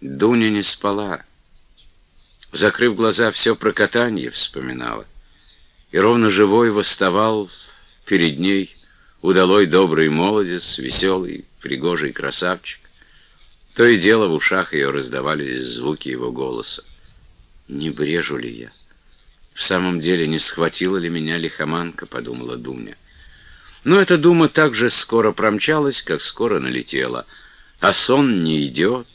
Дуня не спала. Закрыв глаза, все про катание вспоминала. И ровно живой восставал перед ней удалой добрый молодец, веселый, пригожий красавчик. То и дело в ушах ее раздавались звуки его голоса. «Не брежу ли я? В самом деле, не схватила ли меня лихоманка?» — подумала Дуня. Но эта дума так же скоро промчалась, как скоро налетела. А сон не идет,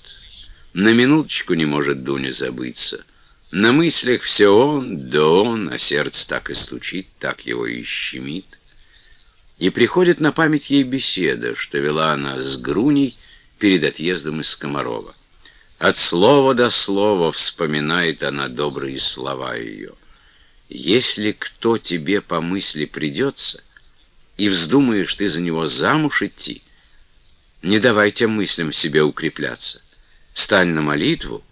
на минуточку не может Дуня забыться. На мыслях все он, да он, а сердце так и стучит, так его и щемит. И приходит на память ей беседа, что вела она с Груней, перед отъездом из Комарова. От слова до слова вспоминает она добрые слова ее. «Если кто тебе по мысли придется, и вздумаешь ты за него замуж идти, не давайте мыслям себе укрепляться. Стань на молитву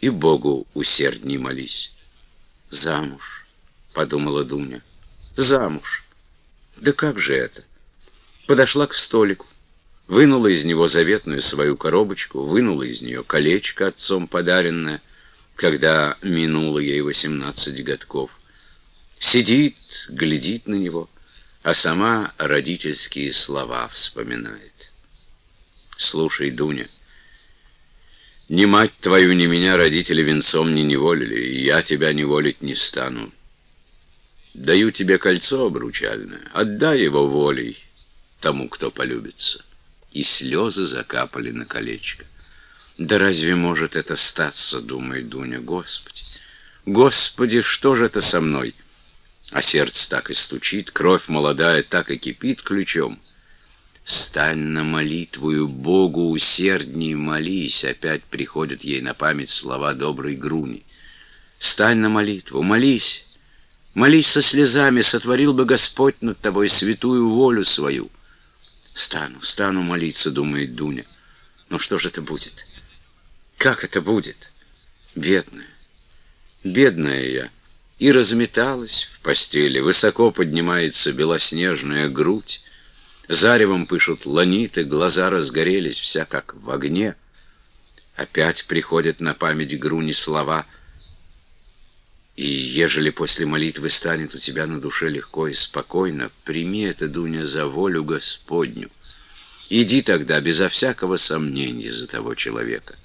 и Богу усердней молись». «Замуж», — подумала Дуня, — «замуж. Да как же это?» Подошла к столику вынула из него заветную свою коробочку, вынула из нее колечко отцом подаренное, когда минуло ей восемнадцать годков. Сидит, глядит на него, а сама родительские слова вспоминает. «Слушай, Дуня, ни мать твою, ни меня родители венцом не неволили, и я тебя неволить не стану. Даю тебе кольцо обручальное, отдай его волей тому, кто полюбится» и слезы закапали на колечко. «Да разве может это статься?» — думает Дуня. «Господи! Господи, что же это со мной?» А сердце так и стучит, кровь молодая так и кипит ключом. «Стань на молитвую, Богу усердней молись!» Опять приходят ей на память слова доброй Груни. «Стань на молитву, молись!» Молись со слезами, сотворил бы Господь над тобой святую волю свою. Стану, стану молиться, думает Дуня. Но что же это будет? Как это будет? Бедная, бедная я. И разметалась в постели, высоко поднимается белоснежная грудь, заревом пышут ланиты, глаза разгорелись, вся как в огне. Опять приходят на память Груни слова — и ежели после молитвы станет у тебя на душе легко и спокойно, прими это, Дуня, за волю Господню. Иди тогда безо всякого сомнения за того человека.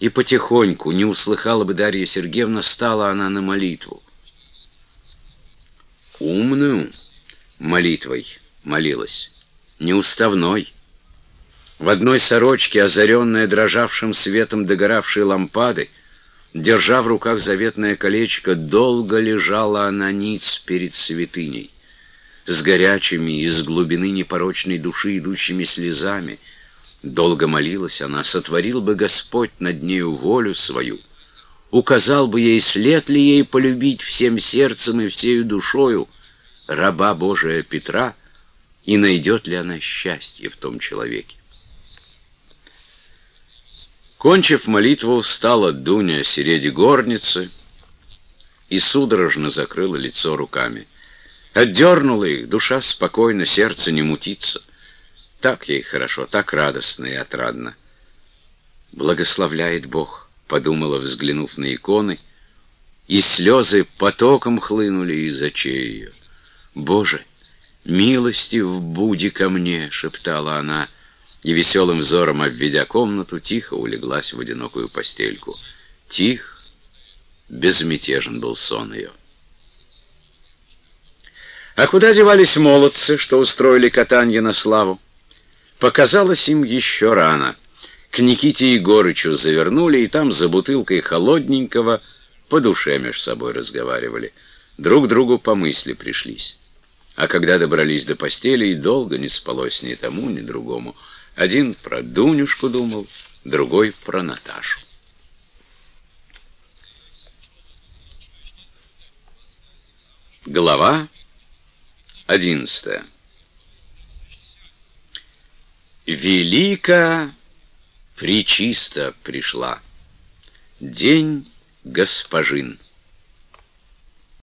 И потихоньку, не услыхала бы Дарья Сергеевна, стала она на молитву. Умную молитвой молилась, неуставной. В одной сорочке, озаренная дрожавшим светом догоравшей лампады, Держа в руках заветное колечко, долго лежала она ниц перед святыней. С горячими из глубины непорочной души идущими слезами. Долго молилась она, сотворил бы Господь над нею волю свою, указал бы ей, след ли ей полюбить всем сердцем и всею душою раба Божия Петра, и найдет ли она счастье в том человеке. Кончив молитву, встала Дуня середи горницы и судорожно закрыла лицо руками. Отдернула их, душа спокойно, сердце не мутится. Так ей хорошо, так радостно и отрадно. «Благословляет Бог», — подумала, взглянув на иконы, и слезы потоком хлынули из очей ее. «Боже, милости в буди ко мне», — шептала она, — и веселым взором обведя комнату, тихо улеглась в одинокую постельку. Тих, безмятежен был сон ее. А куда девались молодцы, что устроили катанье на славу? Показалось им еще рано. К Никите Егорычу завернули, и там за бутылкой холодненького по душе меж собой разговаривали. Друг другу по мысли пришлись. А когда добрались до постели, и долго не спалось ни тому, ни другому — один про Дунюшку думал, другой про Наташу. Глава одиннадцатая. Велика причисто пришла, день госпожин.